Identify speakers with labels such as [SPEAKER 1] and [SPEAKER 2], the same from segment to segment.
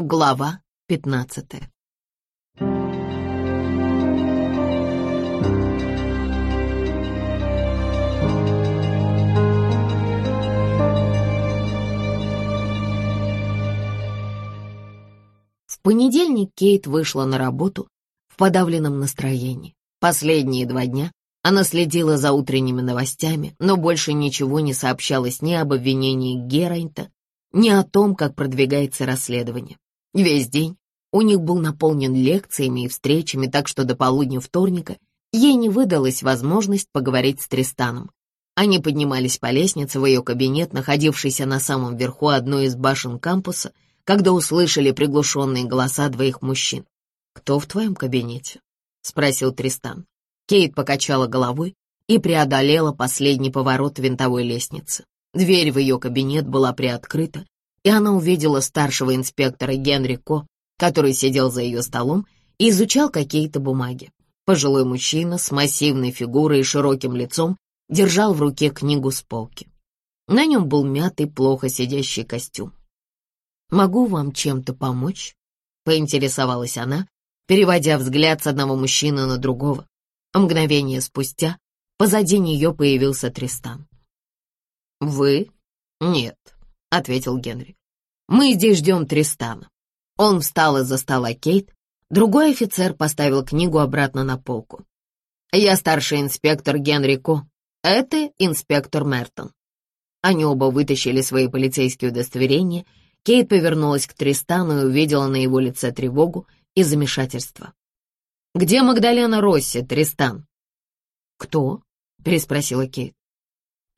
[SPEAKER 1] Глава пятнадцатая В понедельник Кейт вышла на работу в подавленном настроении. Последние два дня она следила за утренними новостями, но больше ничего не сообщалось ни об обвинении Герайнта, ни о том, как продвигается расследование. Весь день у них был наполнен лекциями и встречами, так что до полудня вторника ей не выдалась возможность поговорить с Тристаном. Они поднимались по лестнице в ее кабинет, находившийся на самом верху одной из башен кампуса, когда услышали приглушенные голоса двоих мужчин. «Кто в твоем кабинете?» — спросил Тристан. Кейт покачала головой и преодолела последний поворот винтовой лестницы. Дверь в ее кабинет была приоткрыта, и она увидела старшего инспектора Генри Ко, который сидел за ее столом и изучал какие-то бумаги. Пожилой мужчина с массивной фигурой и широким лицом держал в руке книгу с полки. На нем был мятый, плохо сидящий костюм. «Могу вам чем-то помочь?» — поинтересовалась она, переводя взгляд с одного мужчины на другого. Мгновение спустя позади нее появился Тристан. «Вы?» «Нет», — ответил Генри. «Мы здесь ждем Тристана». Он встал из-за стола Кейт. Другой офицер поставил книгу обратно на полку. «Я старший инспектор Генри Ко. Это инспектор Мертон». Они оба вытащили свои полицейские удостоверения. Кейт повернулась к Тристану и увидела на его лице тревогу и замешательство. «Где Магдалена Росси, Тристан?» «Кто?» — переспросила Кейт.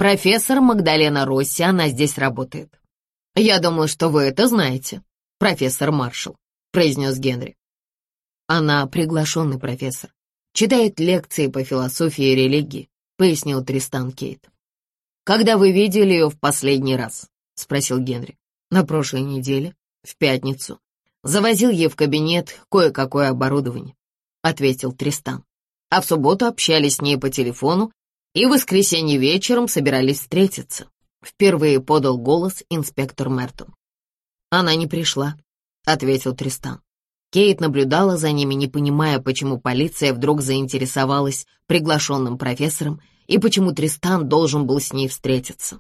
[SPEAKER 1] Профессор Магдалена Росси, она здесь работает. Я думаю, что вы это знаете, профессор Маршалл, произнес Генри. Она приглашенный профессор. Читает лекции по философии и религии, пояснил Тристан Кейт. Когда вы видели ее в последний раз? Спросил Генри. На прошлой неделе, в пятницу. Завозил ей в кабинет кое-какое оборудование, ответил Тристан. А в субботу общались с ней по телефону и в воскресенье вечером собирались встретиться. Впервые подал голос инспектор Мертон. «Она не пришла», — ответил Тристан. Кейт наблюдала за ними, не понимая, почему полиция вдруг заинтересовалась приглашенным профессором и почему Тристан должен был с ней встретиться.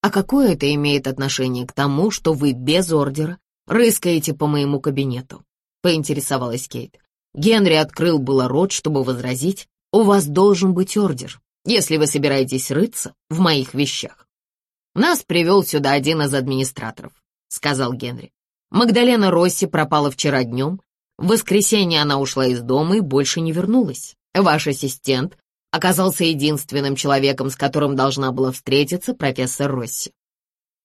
[SPEAKER 1] «А какое это имеет отношение к тому, что вы без ордера рыскаете по моему кабинету?» — поинтересовалась Кейт. Генри открыл было рот, чтобы возразить. «У вас должен быть ордер если вы собираетесь рыться в моих вещах. Нас привел сюда один из администраторов, сказал Генри. Магдалена Росси пропала вчера днем. В воскресенье она ушла из дома и больше не вернулась. Ваш ассистент оказался единственным человеком, с которым должна была встретиться профессор Росси.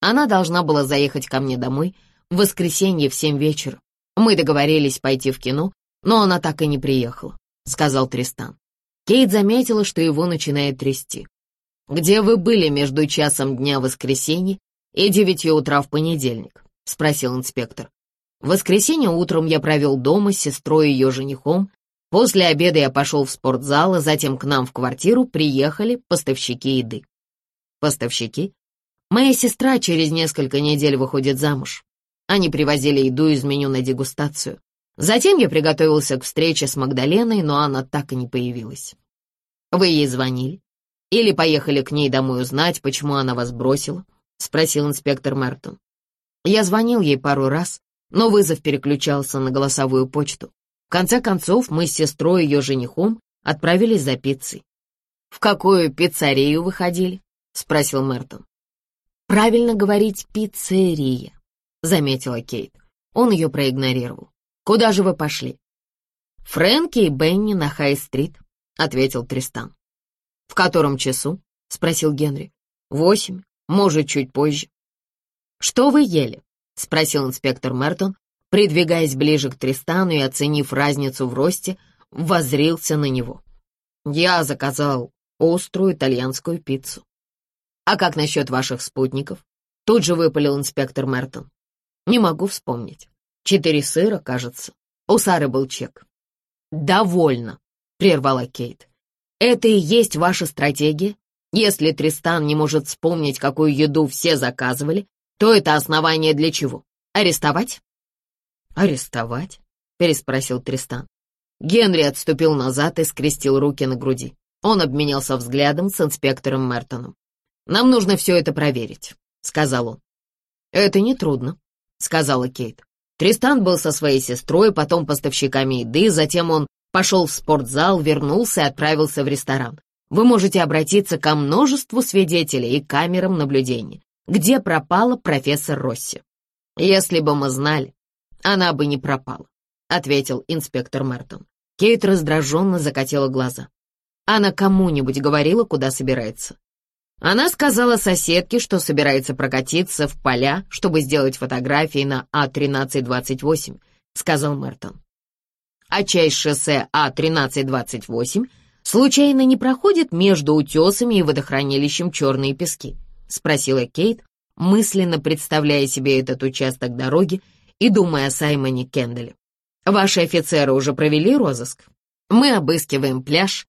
[SPEAKER 1] Она должна была заехать ко мне домой в воскресенье в семь вечера. Мы договорились пойти в кино, но она так и не приехала, сказал Тристан. Кейт заметила, что его начинает трясти. «Где вы были между часом дня воскресенья и девятью утра в понедельник?» — спросил инспектор. «В воскресенье утром я провел дома с сестрой и ее женихом. После обеда я пошел в спортзал, а затем к нам в квартиру приехали поставщики еды». «Поставщики?» «Моя сестра через несколько недель выходит замуж. Они привозили еду из меню на дегустацию. Затем я приготовился к встрече с Магдаленой, но она так и не появилась. Вы ей звонили? Или поехали к ней домой узнать, почему она вас бросила? Спросил инспектор Мертон. Я звонил ей пару раз, но вызов переключался на голосовую почту. В конце концов, мы с сестрой и ее женихом отправились за пиццей. «В какую пиццерию вы ходили?» — спросил Мертон. «Правильно говорить пиццерия», — заметила Кейт. Он ее проигнорировал. Куда же вы пошли?» «Фрэнки и Бенни на Хай-стрит», — ответил Тристан. «В котором часу?» — спросил Генри. «Восемь, может, чуть позже». «Что вы ели?» — спросил инспектор Мертон, придвигаясь ближе к Тристану и, оценив разницу в росте, воззрился на него. «Я заказал острую итальянскую пиццу». «А как насчет ваших спутников?» Тут же выпалил инспектор Мертон. «Не могу вспомнить. Четыре сыра, кажется. У Сары был чек. «Довольно», — прервала Кейт. «Это и есть ваша стратегия? Если Тристан не может вспомнить, какую еду все заказывали, то это основание для чего? Арестовать?» «Арестовать?» — переспросил Тристан. Генри отступил назад и скрестил руки на груди. Он обменялся взглядом с инспектором Мертоном. «Нам нужно все это проверить», — сказал он. «Это нетрудно», — сказала Кейт. Тристан был со своей сестрой, потом поставщиками еды, затем он пошел в спортзал, вернулся и отправился в ресторан. Вы можете обратиться ко множеству свидетелей и камерам наблюдения, где пропала профессор Росси. Если бы мы знали, она бы не пропала, ответил инспектор Мертон. Кейт раздраженно закатила глаза. Она кому-нибудь говорила, куда собирается. Она сказала соседке, что собирается прокатиться в поля, чтобы сделать фотографии на А-1328, сказал Мертон. А часть шоссе А-1328 случайно не проходит между утесами и водохранилищем Черные пески? Спросила Кейт, мысленно представляя себе этот участок дороги и думая о Саймоне Кенделе. Ваши офицеры уже провели розыск? Мы обыскиваем пляж,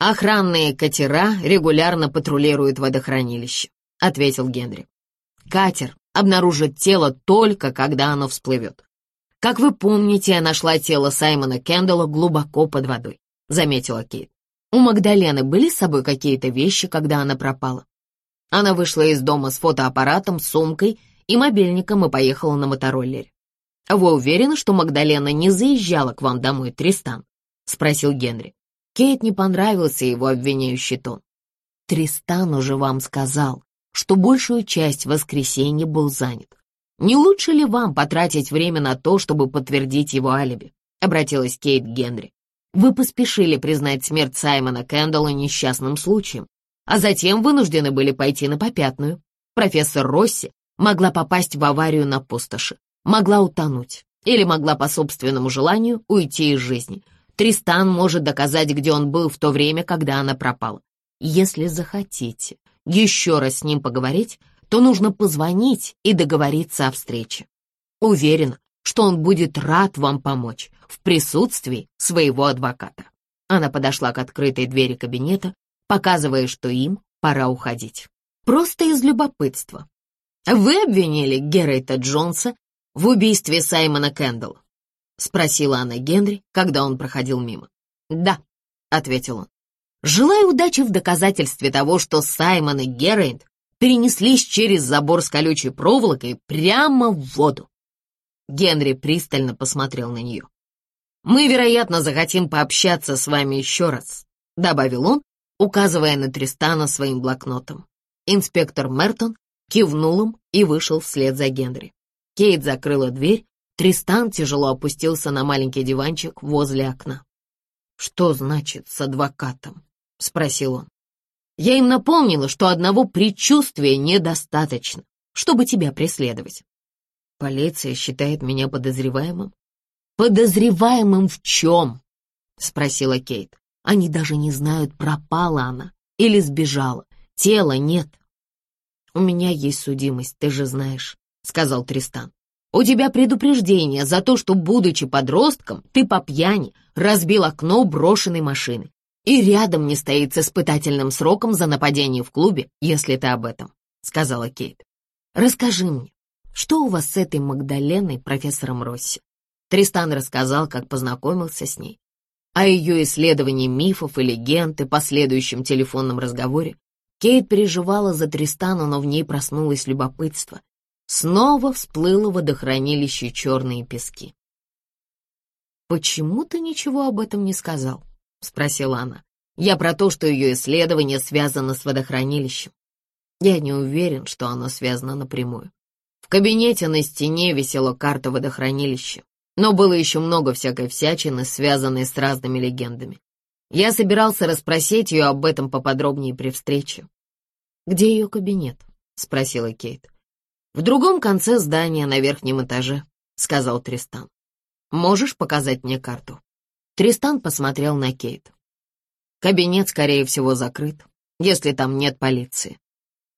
[SPEAKER 1] «Охранные катера регулярно патрулируют водохранилище», — ответил Генри. «Катер обнаружит тело только, когда оно всплывет. Как вы помните, я нашла тело Саймона Кендалла глубоко под водой», — заметила Кейт. «У Магдалены были с собой какие-то вещи, когда она пропала?» Она вышла из дома с фотоаппаратом, сумкой и мобильником и поехала на мотороллере. «Вы уверены, что Магдалена не заезжала к вам домой, Тристан?» — спросил Генри. Кейт не понравился его обвиняющий тон. «Тристан уже вам сказал, что большую часть воскресенья был занят. Не лучше ли вам потратить время на то, чтобы подтвердить его алиби?» — обратилась Кейт Генри. «Вы поспешили признать смерть Саймона Кэндалла несчастным случаем, а затем вынуждены были пойти на попятную. Профессор Росси могла попасть в аварию на пустоши, могла утонуть или могла по собственному желанию уйти из жизни — Тристан может доказать, где он был в то время, когда она пропала. Если захотите еще раз с ним поговорить, то нужно позвонить и договориться о встрече. Уверена, что он будет рад вам помочь в присутствии своего адвоката. Она подошла к открытой двери кабинета, показывая, что им пора уходить. Просто из любопытства. Вы обвинили Геррейта Джонса в убийстве Саймона Кэндалла. — спросила она Генри, когда он проходил мимо. «Да», — ответил он. «Желаю удачи в доказательстве того, что Саймон и Геррейд перенеслись через забор с колючей проволокой прямо в воду». Генри пристально посмотрел на нее. «Мы, вероятно, захотим пообщаться с вами еще раз», — добавил он, указывая на Тристана своим блокнотом. Инспектор Мертон кивнул им и вышел вслед за Генри. Кейт закрыла дверь Тристан тяжело опустился на маленький диванчик возле окна. «Что значит с адвокатом?» — спросил он. «Я им напомнила, что одного предчувствия недостаточно, чтобы тебя преследовать. Полиция считает меня подозреваемым?» «Подозреваемым в чем?» — спросила Кейт. «Они даже не знают, пропала она или сбежала. Тела нет». «У меня есть судимость, ты же знаешь», — сказал Тристан. У тебя предупреждение за то, что, будучи подростком, ты по пьяни разбил окно брошенной машины. И рядом не стоит с испытательным сроком за нападение в клубе, если ты об этом», — сказала Кейт. «Расскажи мне, что у вас с этой Магдаленой, профессором Росси?» Тристан рассказал, как познакомился с ней. О ее исследовании мифов и легенд и последующем телефонном разговоре Кейт переживала за Тристана, но в ней проснулось любопытство. Снова всплыло водохранилище черные пески. «Почему ты ничего об этом не сказал?» — спросила она. «Я про то, что ее исследование связано с водохранилищем. Я не уверен, что оно связано напрямую. В кабинете на стене висела карта водохранилища, но было еще много всякой всячины, связанной с разными легендами. Я собирался расспросить ее об этом поподробнее при встрече. «Где ее кабинет?» — спросила Кейт. «В другом конце здания на верхнем этаже», — сказал Тристан. «Можешь показать мне карту?» Тристан посмотрел на Кейт. «Кабинет, скорее всего, закрыт, если там нет полиции.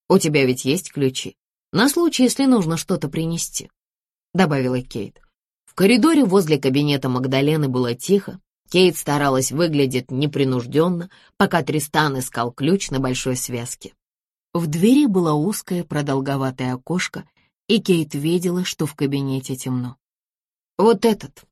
[SPEAKER 1] У тебя ведь есть ключи, на случай, если нужно что-то принести», — добавила Кейт. В коридоре возле кабинета Магдалены было тихо. Кейт старалась выглядеть непринужденно, пока Тристан искал ключ на большой связке. В двери было узкое продолговатое окошко, и Кейт видела, что в кабинете темно. «Вот этот.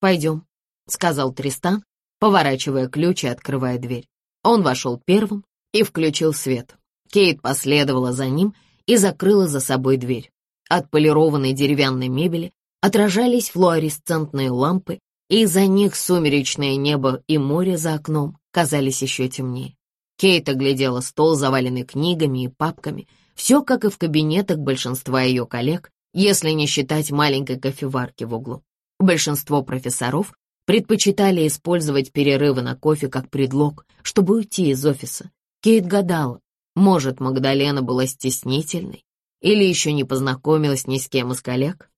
[SPEAKER 1] Пойдем», — сказал Тристан, поворачивая ключ и открывая дверь. Он вошел первым и включил свет. Кейт последовала за ним и закрыла за собой дверь. От полированной деревянной мебели отражались флуоресцентные лампы, и из-за них сумеречное небо и море за окном казались еще темнее. Кейт оглядела стол, заваленный книгами и папками, все как и в кабинетах большинства ее коллег, если не считать маленькой кофеварки в углу. Большинство профессоров предпочитали использовать перерывы на кофе как предлог, чтобы уйти из офиса. Кейт гадала, может, Магдалена была стеснительной или еще не познакомилась ни с кем из коллег.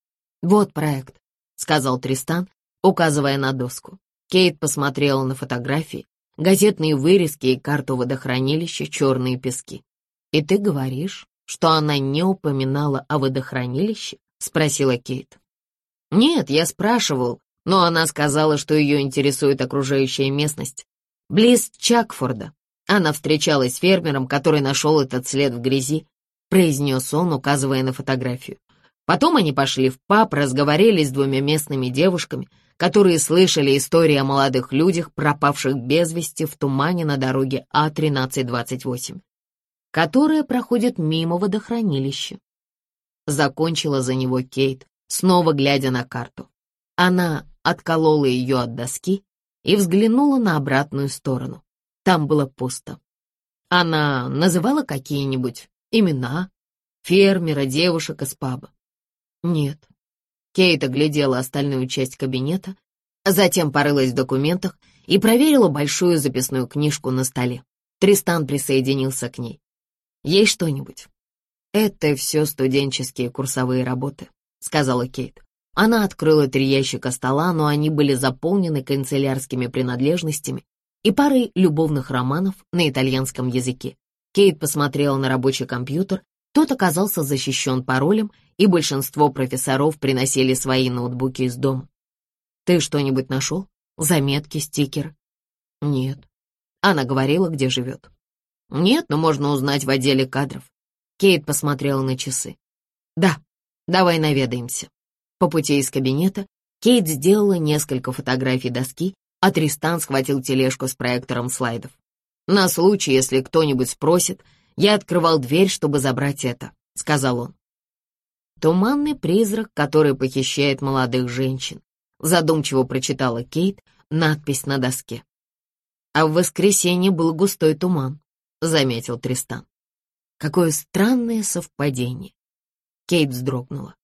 [SPEAKER 1] «Вот проект», — сказал Тристан, указывая на доску. Кейт посмотрела на фотографии, газетные вырезки и карту водохранилища «Черные пески». «И ты говоришь, что она не упоминала о водохранилище?» — спросила Кейт. «Нет, я спрашивал, но она сказала, что ее интересует окружающая местность. Близ Чакфорда. Она встречалась с фермером, который нашел этот след в грязи, произнес он, указывая на фотографию. Потом они пошли в паб, разговорили с двумя местными девушками, которые слышали истории о молодых людях, пропавших без вести в тумане на дороге А-1328, которая проходит мимо водохранилища. Закончила за него Кейт, снова глядя на карту. Она отколола ее от доски и взглянула на обратную сторону. Там было пусто. Она называла какие-нибудь имена, фермера, девушек из паба? Нет. Кейт оглядела остальную часть кабинета, затем порылась в документах и проверила большую записную книжку на столе. Тристан присоединился к ней. «Есть что-нибудь?» «Это все студенческие курсовые работы», — сказала Кейт. Она открыла три ящика стола, но они были заполнены канцелярскими принадлежностями и парой любовных романов на итальянском языке. Кейт посмотрела на рабочий компьютер, тот оказался защищен паролем, и большинство профессоров приносили свои ноутбуки из дома. «Ты что-нибудь нашел? Заметки, стикеры?» «Нет». Она говорила, где живет. «Нет, но можно узнать в отделе кадров». Кейт посмотрела на часы. «Да, давай наведаемся». По пути из кабинета Кейт сделала несколько фотографий доски, а Тристан схватил тележку с проектором слайдов. «На случай, если кто-нибудь спросит, я открывал дверь, чтобы забрать это», — сказал он. «Туманный призрак, который похищает молодых женщин», — задумчиво прочитала Кейт надпись на доске. «А в воскресенье был густой туман», — заметил Тристан. «Какое странное совпадение». Кейт вздрогнула.